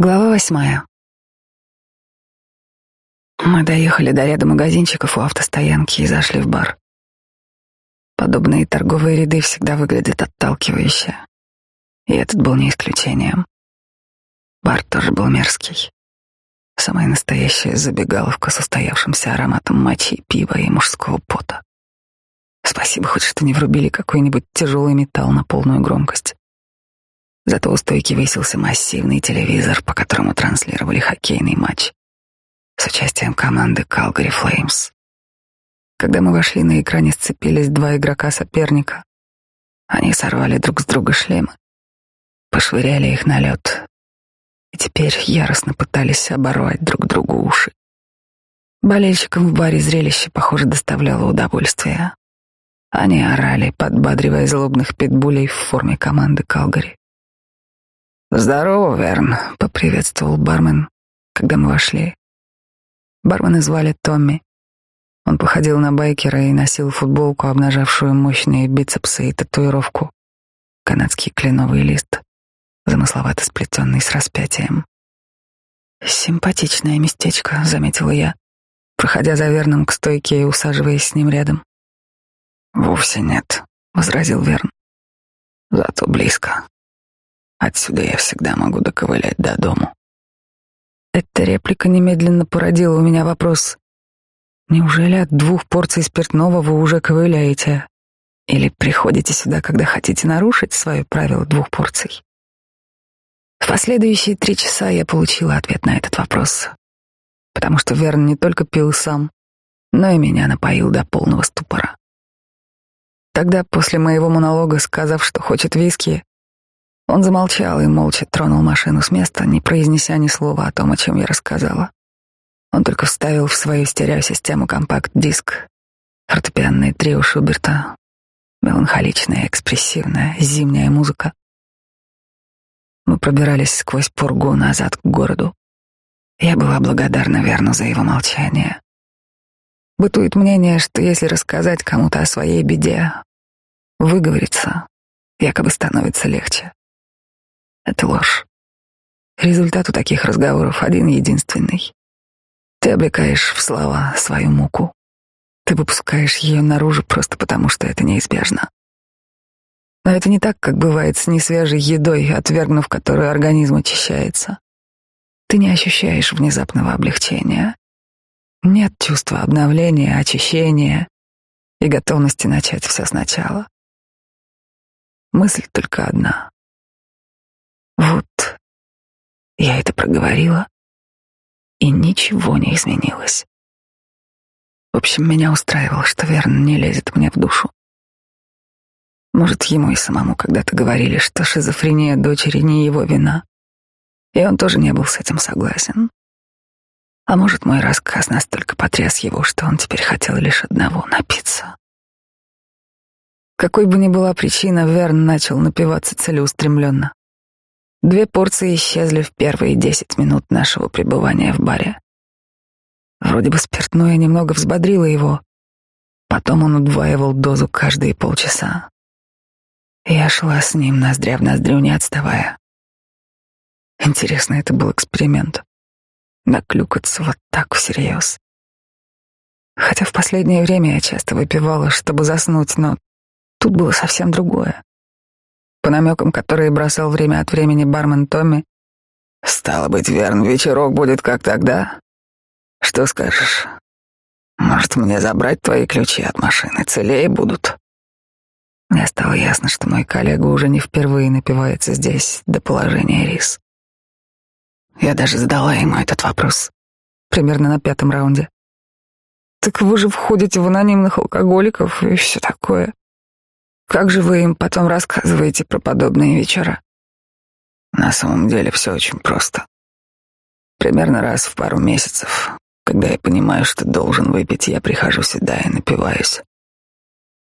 Глава восьмая. Мы доехали до ряда магазинчиков у автостоянки и зашли в бар. Подобные торговые ряды всегда выглядят отталкивающе. И этот был не исключением. Бар тоже был мерзкий. Самая настоящая забегаловка с устоявшимся ароматом мочи, пива и мужского пота. Спасибо хоть, что не врубили какой-нибудь тяжелый металл на полную громкость. Зато у стойки высился массивный телевизор, по которому транслировали хоккейный матч с участием команды Calgary Flames. Когда мы вошли, на экране сцепились два игрока соперника. Они сорвали друг с друга шлемы, пошвыряли их на лед и теперь яростно пытались оборвать друг другу уши. Болельщикам в баре зрелище, похоже, доставляло удовольствие. Они орали, подбадривая злобных питбулей в форме команды Калгари. «Здорово, Верн», — поприветствовал бармен, когда мы вошли. Бармена звали Томми. Он походил на байкера и носил футболку, обнажавшую мощные бицепсы и татуировку. Канадский кленовый лист, замысловато сплетенный с распятием. «Симпатичное местечко», — заметила я, проходя за Верном к стойке и усаживаясь с ним рядом. «Вовсе нет», — возразил Верн. «Зато близко. Отсюда я всегда могу доковылять до дому. Эта реплика немедленно породила у меня вопрос. Неужели от двух порций спиртного вы уже ковыляете? Или приходите сюда, когда хотите нарушить свое правило двух порций? В последующие три часа я получила ответ на этот вопрос, потому что Верн не только пил сам, но и меня напоил до полного ступора. Тогда, после моего монолога, сказав, что хочет виски, он замолчал и молча тронул машину с места, не произнеся ни слова о том, о чем я рассказала. Он только вставил в свою стереосистему компакт-диск, фортепианное трио Шуберта, меланхоличная, экспрессивная, зимняя музыка. Мы пробирались сквозь пургу назад к городу. Я была благодарна Верну за его молчание. Бытует мнение, что если рассказать кому-то о своей беде, выговориться, якобы становится легче. Это ложь. Результат у таких разговоров один единственный. Ты облекаешь в слова свою муку. Ты выпускаешь ее наружу просто потому, что это неизбежно. Но это не так, как бывает с несвежей едой, отвергнув которую организм очищается. Ты не ощущаешь внезапного облегчения. Нет чувства обновления, очищения и готовности начать все сначала. Мысль только одна. Вот я это проговорила, и ничего не изменилось. В общем, меня устраивало, что Верн не лезет мне в душу. Может, ему и самому когда-то говорили, что шизофрения дочери не его вина, и он тоже не был с этим согласен. А может, мой рассказ настолько потряс его, что он теперь хотел лишь одного — напиться. Какой бы ни была причина, Верн начал напиваться целеустремленно. Две порции исчезли в первые десять минут нашего пребывания в баре. Вроде бы спиртное немного взбодрило его. Потом он удваивал дозу каждые полчаса. Я шла с ним ноздря в ноздрю, не отставая. Интересно, это был эксперимент. Наклюкаться вот так всерьез. Хотя в последнее время я часто выпивала, чтобы заснуть, но тут было совсем другое по намекам, которые бросал время от времени бармен Томми. «Стало быть, верно, вечерок будет как тогда. Что скажешь? Может, мне забрать твои ключи от машины? Целее будут?» Мне стало ясно, что мой коллега уже не впервые напивается здесь до положения рис. Я даже задала ему этот вопрос. Примерно на пятом раунде. «Так вы же входите в анонимных алкоголиков и все такое. Как же вы им потом рассказываете про подобные вечера? На самом деле все очень просто. Примерно раз в пару месяцев, когда я понимаю, что должен выпить, я прихожу сюда и напиваюсь.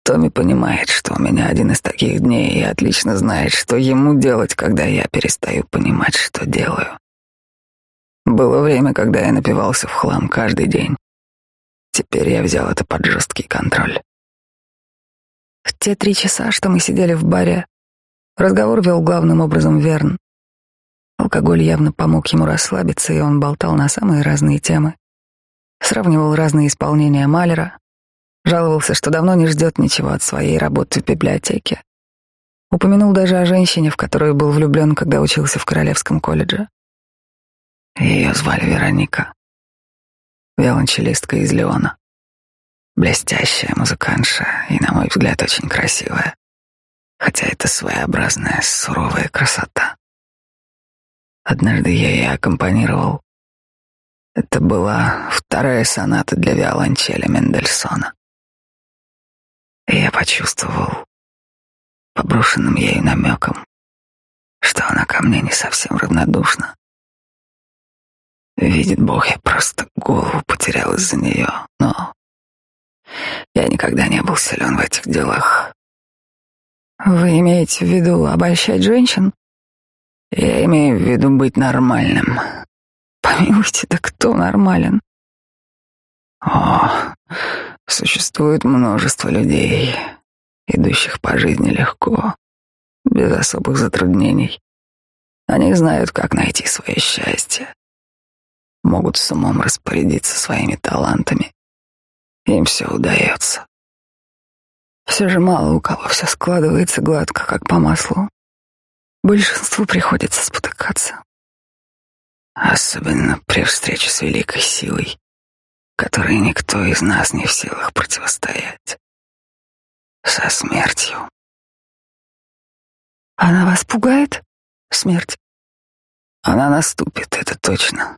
Томми понимает, что у меня один из таких дней и отлично знает, что ему делать, когда я перестаю понимать, что делаю. Было время, когда я напивался в хлам каждый день. Теперь я взял это под жесткий контроль. В те три часа, что мы сидели в баре, разговор вел главным образом Верн. Алкоголь явно помог ему расслабиться, и он болтал на самые разные темы. Сравнивал разные исполнения Малера, жаловался, что давно не ждет ничего от своей работы в библиотеке. Упомянул даже о женщине, в которую был влюблен, когда учился в Королевском колледже. Ее звали Вероника, виолончелистка из Леона. Блестящая музыкантша и, на мой взгляд, очень красивая. Хотя это своеобразная, суровая красота. Однажды я ей аккомпанировал. Это была вторая соната для виолончели Мендельсона. И я почувствовал поброшенным ею намеком, что она ко мне не совсем равнодушна. Видит Бог, я просто голову потерял из-за нее, но я никогда не был силен в этих делах. Вы имеете в виду обольщать женщин? Я имею в виду быть нормальным. Помилуйте, да кто нормален? О, существует множество людей, идущих по жизни легко, без особых затруднений. Они знают, как найти свое счастье, могут с умом распорядиться своими талантами. Им все удается. Все же мало у кого все складывается гладко, как по маслу. Большинству приходится спотыкаться. Особенно при встрече с великой силой, которой никто из нас не в силах противостоять. Со смертью. Она вас пугает? Смерть? Она наступит, это точно.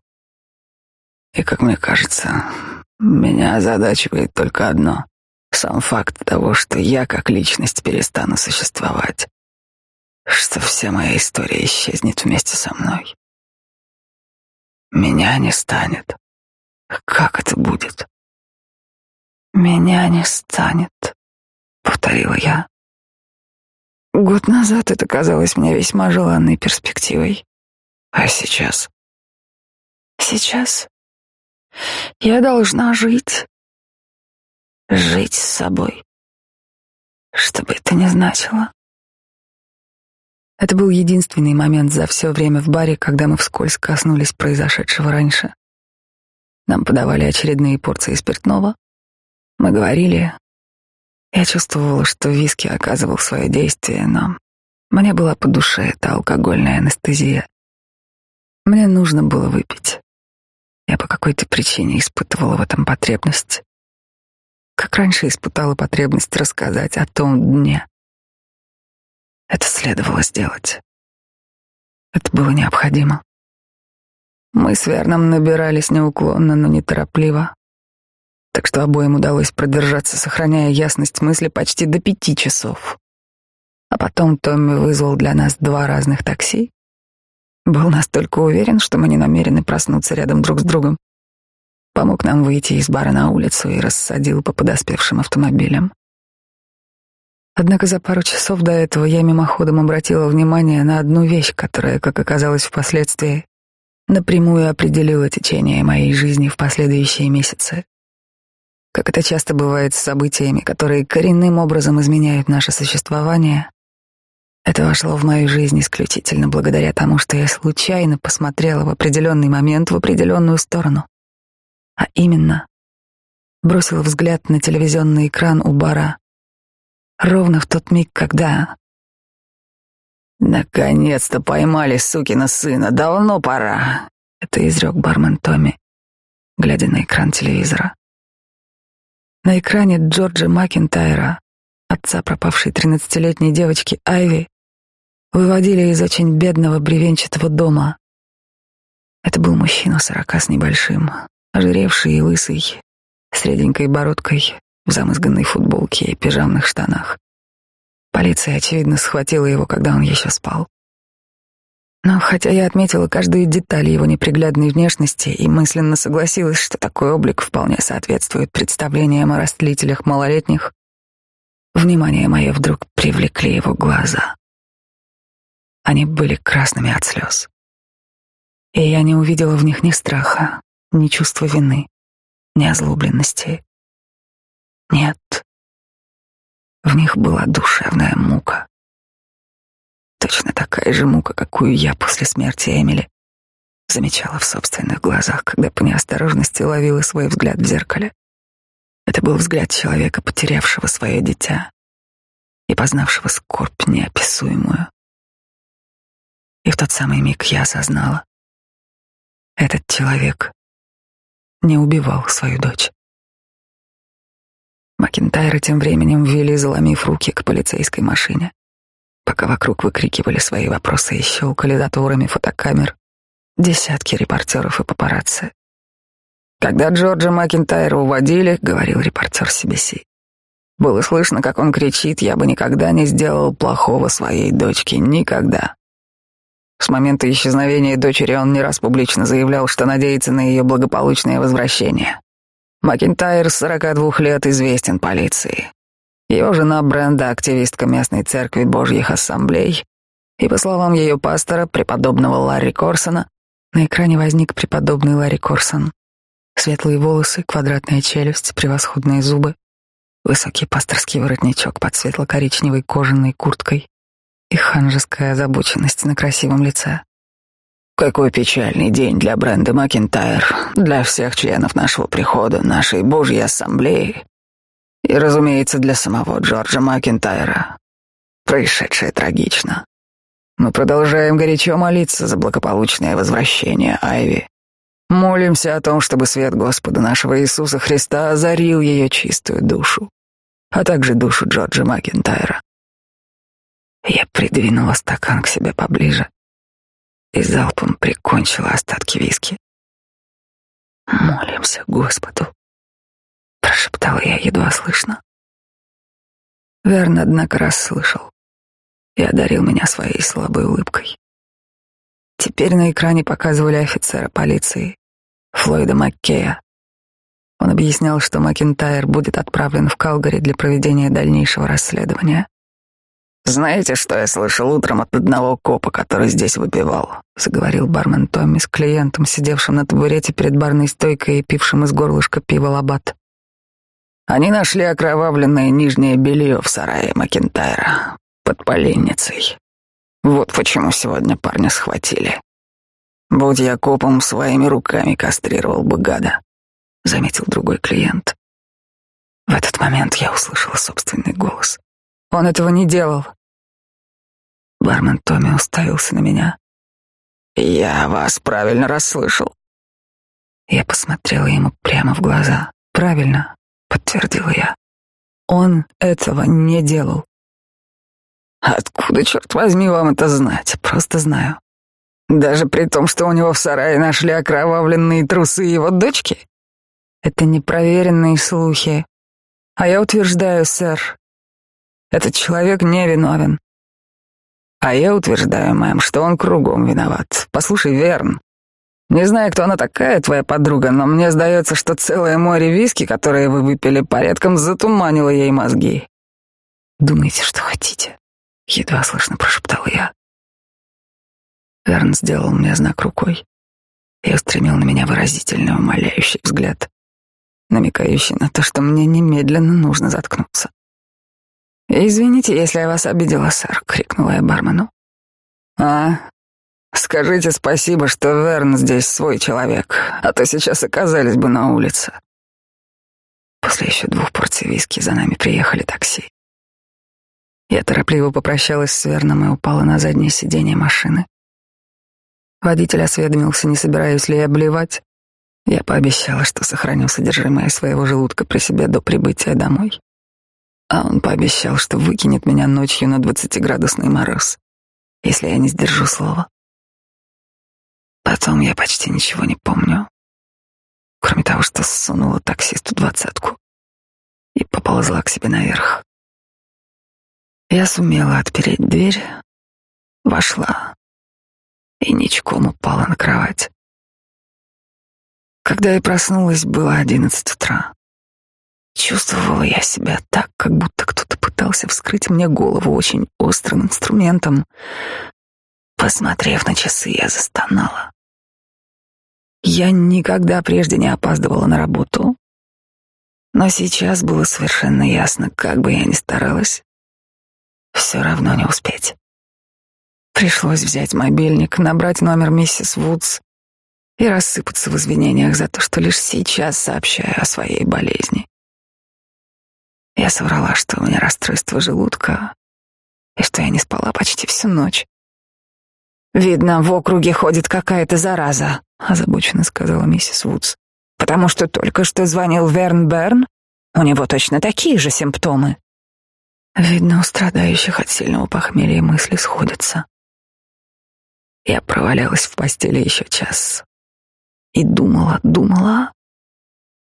И, как мне кажется, меня озадачивает только одно — сам факт того, что я как личность перестану существовать, что вся моя история исчезнет вместе со мной. Меня не станет. Как это будет? Меня не станет, повторила я. Год назад это казалось мне весьма желанной перспективой. А сейчас? Сейчас я должна жить. Жить с собой. Что бы это ни значило. Это был единственный момент за все время в баре, когда мы вскользь коснулись произошедшего раньше. Нам подавали очередные порции спиртного. Мы говорили. Я чувствовала, что виски оказывал свое действие, но мне была по душе эта алкогольная анестезия. Мне нужно было выпить. Я по какой-то причине испытывала в этом потребность. Как раньше испытала потребность рассказать о том дне. Это следовало сделать. Это было необходимо. Мы с Верном набирались неуклонно, но неторопливо. Так что обоим удалось продержаться, сохраняя ясность мысли почти до пяти часов. А потом Томми вызвал для нас два разных такси был настолько уверен, что мы не намерены проснуться рядом друг с другом. Помог нам выйти из бара на улицу и рассадил по подоспевшим автомобилям. Однако за пару часов до этого я мимоходом обратила внимание на одну вещь, которая, как оказалось впоследствии, напрямую определила течение моей жизни в последующие месяцы. Как это часто бывает с событиями, которые коренным образом изменяют наше существование, это вошло в мою жизнь исключительно благодаря тому, что я случайно посмотрела в определенный момент в определенную сторону. А именно, бросила взгляд на телевизионный экран у бара ровно в тот миг, когда... «Наконец-то поймали сукина сына, давно пора!» Это изрек бармен Томми, глядя на экран телевизора. На экране Джорджа Макинтайра, отца пропавшей тринадцатилетней девочки Айви, выводили из очень бедного бревенчатого дома. Это был мужчина сорока с небольшим, ожиревший и лысый, с реденькой бородкой, в замызганной футболке и пижамных штанах. Полиция, очевидно, схватила его, когда он еще спал. Но хотя я отметила каждую деталь его неприглядной внешности и мысленно согласилась, что такой облик вполне соответствует представлениям о растлителях малолетних, внимание мое вдруг привлекли его глаза. Они были красными от слез. И я не увидела в них ни страха, ни чувства вины, ни озлобленности. Нет. В них была душевная мука. Точно такая же мука, какую я после смерти Эмили замечала в собственных глазах, когда по неосторожности ловила свой взгляд в зеркале. Это был взгляд человека, потерявшего свое дитя и познавшего скорбь неописуемую. И в тот самый миг я осознала, этот человек не убивал свою дочь. Макентайра тем временем ввели, заломив руки к полицейской машине, пока вокруг выкрикивали свои вопросы и щелкали затворами фотокамер десятки репортеров и папарацци. Когда Джорджа Макентайра уводили, говорил репортер CBC, было слышно, как он кричит, я бы никогда не сделал плохого своей дочке, никогда. С момента исчезновения дочери он не раз публично заявлял, что надеется на ее благополучное возвращение. Макинтайр, 42 лет, известен полиции. Его жена Бренда, активистка местной церкви Божьих Ассамблей, и, по словам ее пастора, преподобного Ларри Корсона, на экране возник преподобный Ларри Корсон. Светлые волосы, квадратная челюсть, превосходные зубы, высокий пасторский воротничок под светло-коричневой кожаной курткой и ханжеская озабоченность на красивом лице. Какой печальный день для Бренда Макинтайр, для всех членов нашего прихода, нашей Божьей Ассамблеи и, разумеется, для самого Джорджа Макинтайра. Происшедшее трагично. Мы продолжаем горячо молиться за благополучное возвращение Айви. Молимся о том, чтобы свет Господа нашего Иисуса Христа озарил ее чистую душу, а также душу Джорджа Макинтайра. Я придвинула стакан к себе поближе и залпом прикончила остатки виски. «Молимся Господу», — прошептала я едва слышно. Верн, однако, расслышал и одарил меня своей слабой улыбкой. Теперь на экране показывали офицера полиции, Флойда Маккея. Он объяснял, что Макинтайр будет отправлен в Калгари для проведения дальнейшего расследования. «Знаете, что я слышал утром от одного копа, который здесь выпивал?» — заговорил бармен Томми с клиентом, сидевшим на табурете перед барной стойкой и пившим из горлышка пива лабат. Они нашли окровавленное нижнее белье в сарае Макентайра под поленницей. Вот почему сегодня парня схватили. Будь я копом, своими руками кастрировал бы гада, — заметил другой клиент. В этот момент я услышала собственный голос. Он этого не делал. Бармен Томми уставился на меня. «Я вас правильно расслышал». Я посмотрела ему прямо в глаза. «Правильно», — подтвердила я. «Он этого не делал». «Откуда, черт возьми, вам это знать? Просто знаю». «Даже при том, что у него в сарае нашли окровавленные трусы его дочки?» «Это непроверенные слухи. А я утверждаю, сэр, этот человек не виновен. А я утверждаю, мэм, что он кругом виноват. Послушай, Верн, не знаю, кто она такая, твоя подруга, но мне сдается, что целое море виски, которое вы выпили, порядком затуманило ей мозги. Думайте, что хотите, едва слышно прошептал я. Верн сделал мне знак рукой и устремил на меня выразительный умоляющий взгляд, намекающий на то, что мне немедленно нужно заткнуться. «Извините, если я вас обидела, сэр», — крикнула я бармену. «А, скажите спасибо, что Верн здесь свой человек, а то сейчас оказались бы на улице». После еще двух порций виски за нами приехали такси. Я торопливо попрощалась с Верном и упала на заднее сиденье машины. Водитель осведомился, не собираюсь ли я обливать. Я пообещала, что сохраню содержимое своего желудка при себе до прибытия домой. А он пообещал, что выкинет меня ночью на двадцатиградусный мороз, если я не сдержу слова. Потом я почти ничего не помню, кроме того, что сунула таксисту двадцатку и поползла к себе наверх. Я сумела отпереть дверь, вошла и ничком упала на кровать. Когда я проснулась, было одиннадцать утра. Чувствовала я себя так, как будто кто-то пытался вскрыть мне голову очень острым инструментом. Посмотрев на часы, я застонала. Я никогда прежде не опаздывала на работу, но сейчас было совершенно ясно, как бы я ни старалась, все равно не успеть. Пришлось взять мобильник, набрать номер миссис Вудс и рассыпаться в извинениях за то, что лишь сейчас сообщаю о своей болезни. Я соврала, что у меня расстройство желудка и что я не спала почти всю ночь. «Видно, в округе ходит какая-то зараза», — озабоченно сказала миссис Вудс. «Потому что только что звонил Верн Берн. У него точно такие же симптомы». Видно, у страдающих от сильного похмелья мысли сходятся. Я провалялась в постели еще час и думала, думала,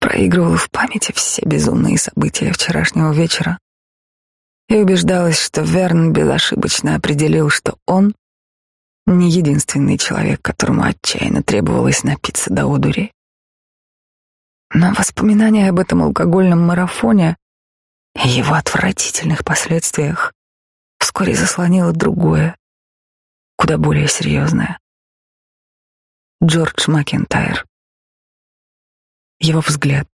проигрывала в памяти все безумные события вчерашнего вечера и убеждалась, что Верн безошибочно определил, что он не единственный человек, которому отчаянно требовалось напиться до одури. Но воспоминания об этом алкогольном марафоне и его отвратительных последствиях вскоре заслонило другое, куда более серьезное. Джордж Макентайр. Его взгляд,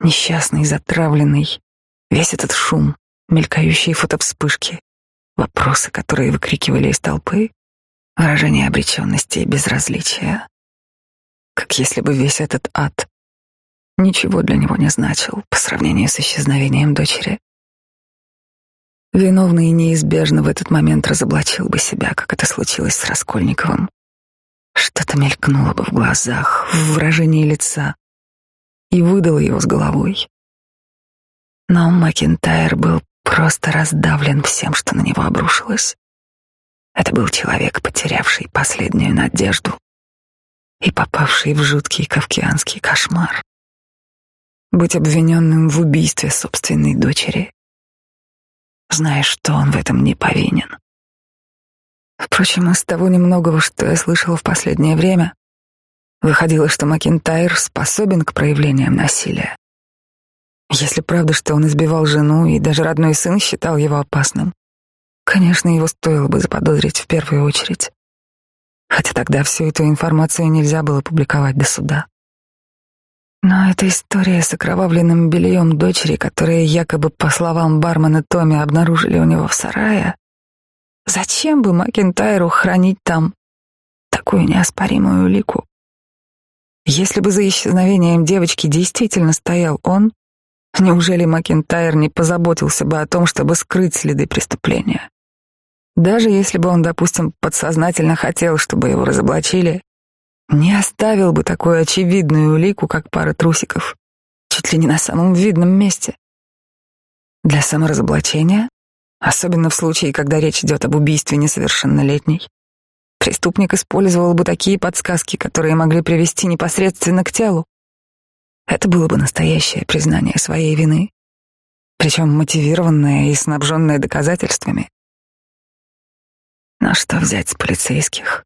несчастный, затравленный, весь этот шум, мелькающие фотовспышки, вопросы, которые выкрикивали из толпы, выражение обреченности и безразличия. Как если бы весь этот ад ничего для него не значил по сравнению с исчезновением дочери. Виновный неизбежно в этот момент разоблачил бы себя, как это случилось с Раскольниковым. Что-то мелькнуло бы в глазах, в выражении лица, и выдало его с головой. Но Макентайр был просто раздавлен всем, что на него обрушилось. Это был человек, потерявший последнюю надежду и попавший в жуткий кавкианский кошмар. Быть обвиненным в убийстве собственной дочери, зная, что он в этом не повинен. Впрочем, из того немногого, что я слышала в последнее время, выходило, что Макинтайр способен к проявлениям насилия. Если правда, что он избивал жену, и даже родной сын считал его опасным, Конечно, его стоило бы заподозрить в первую очередь. Хотя тогда всю эту информацию нельзя было публиковать до суда. Но эта история с окровавленным бельем дочери, которая якобы, по словам бармена Томми, обнаружили у него в сарае, зачем бы Макентайру хранить там такую неоспоримую улику? Если бы за исчезновением девочки действительно стоял он, неужели Макентайр не позаботился бы о том, чтобы скрыть следы преступления? Даже если бы он, допустим, подсознательно хотел, чтобы его разоблачили, не оставил бы такую очевидную улику, как пара трусиков, чуть ли не на самом видном месте. Для саморазоблачения, особенно в случае, когда речь идет об убийстве несовершеннолетней, преступник использовал бы такие подсказки, которые могли привести непосредственно к телу. Это было бы настоящее признание своей вины, причем мотивированное и снабженное доказательствами. Но что взять с полицейских,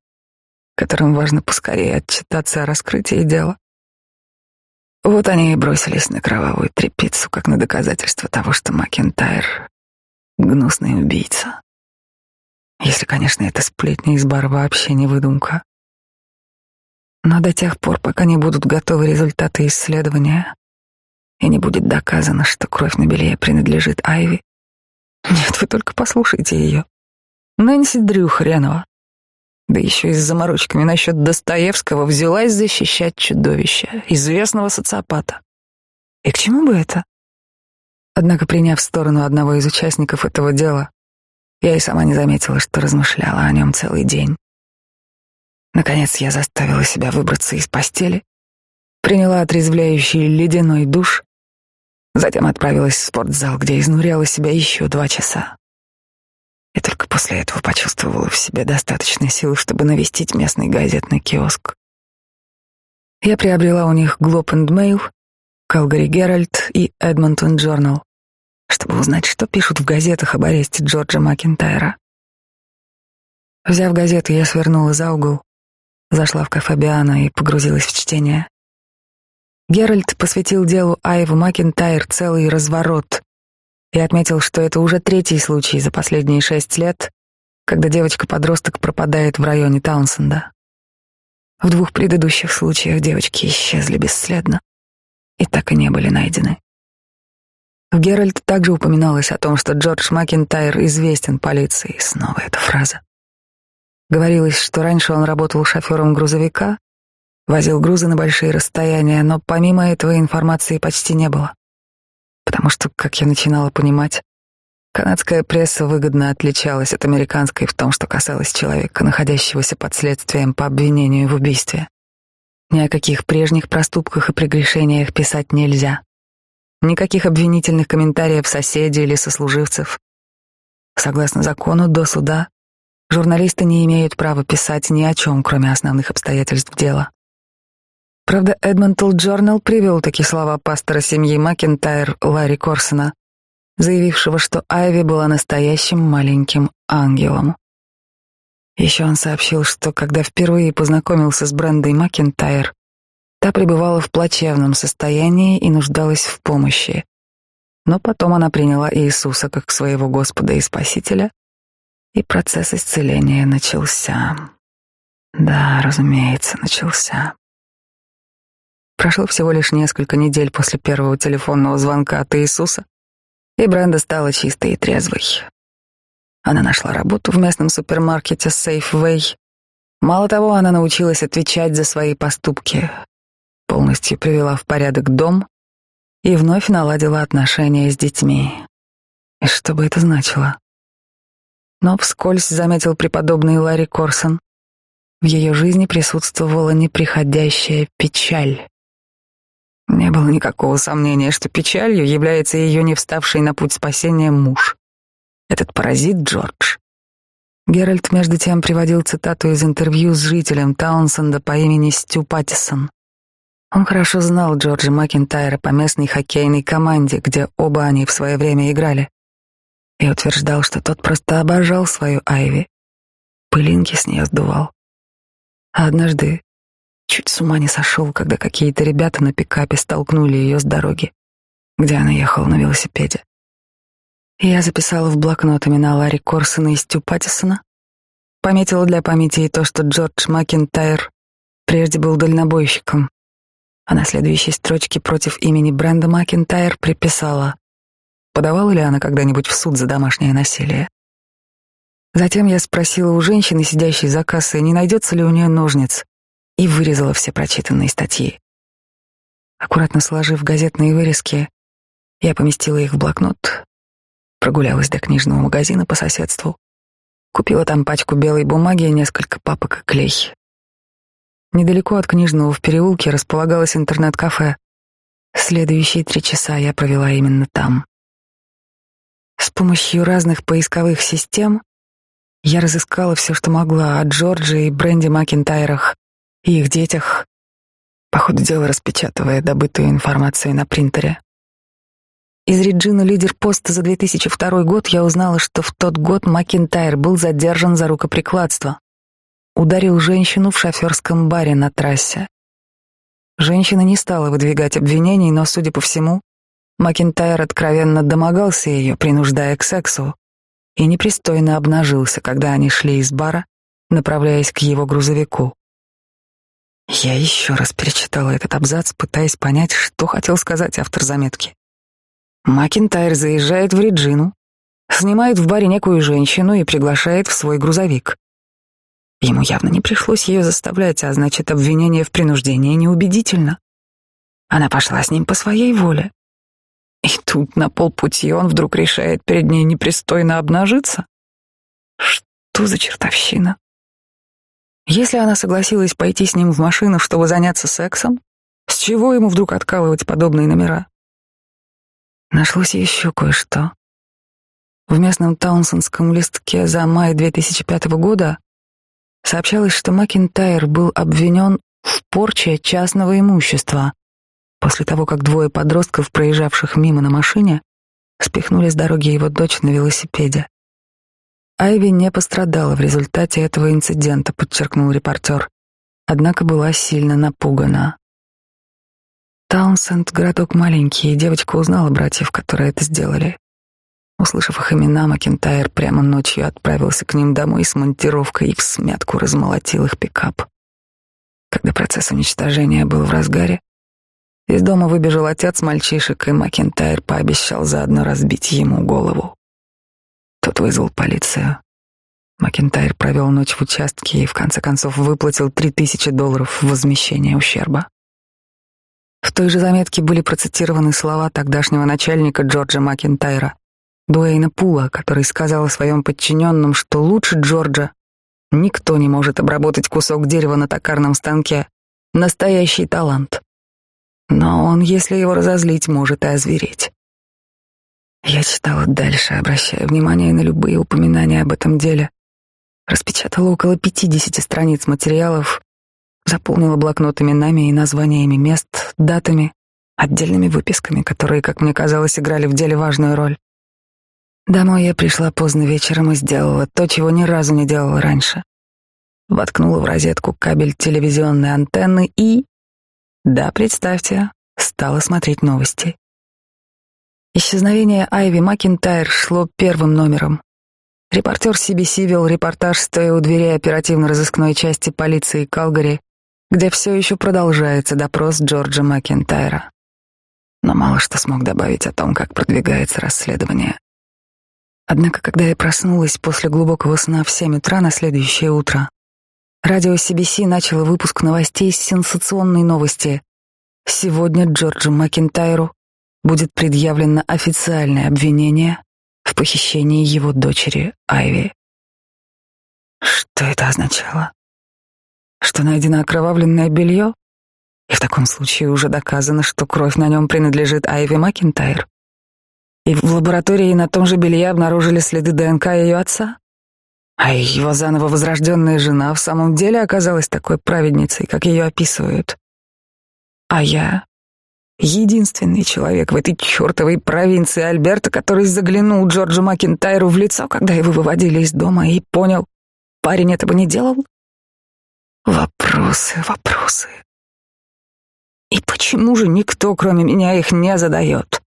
которым важно поскорее отчитаться о раскрытии дела? Вот они и бросились на кровавую трепицу, как на доказательство того, что Макентайр — гнусный убийца. Если, конечно, эта сплетня из бара вообще не выдумка. Но до тех пор, пока не будут готовы результаты исследования и не будет доказано, что кровь на белье принадлежит Айви, нет, вы только послушайте ее. Нэнси Дрю хренова. Да еще и с заморочками насчет Достоевского взялась защищать чудовища, известного социопата. И к чему бы это? Однако, приняв сторону одного из участников этого дела, я и сама не заметила, что размышляла о нем целый день. Наконец я заставила себя выбраться из постели, приняла отрезвляющий ледяной душ, затем отправилась в спортзал, где изнуряла себя еще два часа и только после этого почувствовала в себе достаточно сил, чтобы навестить местный газетный киоск. Я приобрела у них Globe and Mail, Calgary Herald и Edmonton Journal, чтобы узнать, что пишут в газетах об аресте Джорджа Макентайра. Взяв газету, я свернула за угол, зашла в кафе Биана и погрузилась в чтение. Геральт посвятил делу Айву Макентайр целый разворот, и отметил, что это уже третий случай за последние шесть лет, когда девочка-подросток пропадает в районе Таунсенда. В двух предыдущих случаях девочки исчезли бесследно и так и не были найдены. В Геральт также упоминалось о том, что Джордж Макинтайр известен полиции. Снова эта фраза. Говорилось, что раньше он работал шофером грузовика, возил грузы на большие расстояния, но помимо этого информации почти не было. Потому что, как я начинала понимать, канадская пресса выгодно отличалась от американской в том, что касалось человека, находящегося под следствием по обвинению в убийстве. Ни о каких прежних проступках и прегрешениях писать нельзя. Никаких обвинительных комментариев соседей или сослуживцев. Согласно закону, до суда журналисты не имеют права писать ни о чем, кроме основных обстоятельств дела. Правда, Эдмонтл Джорнал привел такие слова пастора семьи Макентайр Ларри Корсона, заявившего, что Айви была настоящим маленьким ангелом. Еще он сообщил, что когда впервые познакомился с Брендой Макентайр, та пребывала в плачевном состоянии и нуждалась в помощи. Но потом она приняла Иисуса как своего Господа и Спасителя, и процесс исцеления начался. Да, разумеется, начался. Прошло всего лишь несколько недель после первого телефонного звонка от Иисуса, и Бренда стала чистой и трезвой. Она нашла работу в местном супермаркете Safeway. Мало того, она научилась отвечать за свои поступки, полностью привела в порядок дом и вновь наладила отношения с детьми. И что бы это значило? Но вскользь заметил преподобный Ларри Корсон, в ее жизни присутствовала неприходящая печаль. Не было никакого сомнения, что печалью является ее не вставший на путь спасения муж. Этот паразит Джордж. Геральт, между тем, приводил цитату из интервью с жителем Таунсенда по имени Стю Паттисон. Он хорошо знал Джорджа Макинтайра по местной хоккейной команде, где оба они в свое время играли, и утверждал, что тот просто обожал свою Айви. Пылинки с нее сдувал. А однажды чуть с ума не сошел, когда какие-то ребята на пикапе столкнули ее с дороги, где она ехала на велосипеде. Я записала в блокнот имена Ларри Корсона и Стю Паттисона, пометила для памяти и то, что Джордж Макинтайр прежде был дальнобойщиком, а на следующей строчке против имени Бренда Макинтайр приписала, подавала ли она когда-нибудь в суд за домашнее насилие. Затем я спросила у женщины, сидящей за кассой, не найдется ли у нее ножниц, и вырезала все прочитанные статьи. Аккуратно сложив газетные вырезки, я поместила их в блокнот, прогулялась до книжного магазина по соседству, купила там пачку белой бумаги и несколько папок и клей. Недалеко от книжного в переулке располагалось интернет-кафе. Следующие три часа я провела именно там. С помощью разных поисковых систем я разыскала все, что могла о Джорджи и Бренди Макинтайрах, и их детях, по ходу дела распечатывая добытую информацию на принтере. Из Реджина лидер поста за 2002 год я узнала, что в тот год Макинтайр был задержан за рукоприкладство. Ударил женщину в шоферском баре на трассе. Женщина не стала выдвигать обвинений, но, судя по всему, Макинтайр откровенно домогался ее, принуждая к сексу, и непристойно обнажился, когда они шли из бара, направляясь к его грузовику. Я еще раз перечитала этот абзац, пытаясь понять, что хотел сказать автор заметки. Макинтайр заезжает в Реджину, снимает в баре некую женщину и приглашает в свой грузовик. Ему явно не пришлось ее заставлять, а значит, обвинение в принуждении неубедительно. Она пошла с ним по своей воле. И тут на полпути он вдруг решает перед ней непристойно обнажиться. Что за чертовщина? Если она согласилась пойти с ним в машину, чтобы заняться сексом, с чего ему вдруг откалывать подобные номера? Нашлось еще кое-что. В местном таунсонском листке за май 2005 года сообщалось, что Макинтайр был обвинен в порче частного имущества после того, как двое подростков, проезжавших мимо на машине, спихнули с дороги его дочь на велосипеде. Айви не пострадала в результате этого инцидента, подчеркнул репортер, однако была сильно напугана. Таунсенд — городок маленький, и девочка узнала братьев, которые это сделали. Услышав их имена, Макентайр прямо ночью отправился к ним домой с монтировкой и в смятку размолотил их пикап. Когда процесс уничтожения был в разгаре, из дома выбежал отец мальчишек, и Макентайр пообещал заодно разбить ему голову. Тот вызвал полицию. Макентайр провел ночь в участке и в конце концов выплатил три тысячи долларов в возмещение ущерба. В той же заметке были процитированы слова тогдашнего начальника Джорджа Макентайра, Дуэйна Пула, который сказал о своем подчиненном, что лучше Джорджа никто не может обработать кусок дерева на токарном станке. Настоящий талант. Но он, если его разозлить, может и озвереть. Я читала дальше, обращая внимание на любые упоминания об этом деле. Распечатала около пятидесяти страниц материалов, заполнила блокнот именами и названиями мест, датами, отдельными выписками, которые, как мне казалось, играли в деле важную роль. Домой я пришла поздно вечером и сделала то, чего ни разу не делала раньше. Воткнула в розетку кабель телевизионной антенны и... Да, представьте, стала смотреть новости. Исчезновение Айви Макинтайр шло первым номером. Репортер CBC вел репортаж, стоя у дверей оперативно-розыскной части полиции Калгари, где все еще продолжается допрос Джорджа Макинтайра. Но мало что смог добавить о том, как продвигается расследование. Однако, когда я проснулась после глубокого сна в семь утра на следующее утро, радио CBC начало выпуск новостей с сенсационной новости. Сегодня Джорджу Макинтайру будет предъявлено официальное обвинение в похищении его дочери Айви. Что это означало? Что найдено окровавленное белье? И в таком случае уже доказано, что кровь на нем принадлежит Айви Макинтайр. И в лаборатории на том же белье обнаружили следы ДНК ее отца. А его заново возрожденная жена в самом деле оказалась такой праведницей, как ее описывают. А я Единственный человек в этой чертовой провинции Альберта, который заглянул Джорджу Макинтайру в лицо, когда его выводили из дома, и понял, парень этого не делал? Вопросы, вопросы. И почему же никто, кроме меня, их не задает?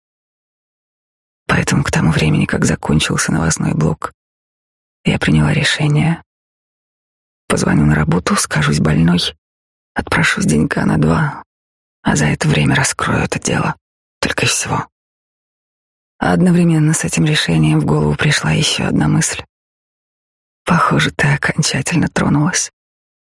Поэтому к тому времени, как закончился новостной блок, я приняла решение. Позвоню на работу, скажусь больной, отпрошусь денька на два, а за это время раскрою это дело. Только и всего. А одновременно с этим решением в голову пришла еще одна мысль. Похоже, ты окончательно тронулась.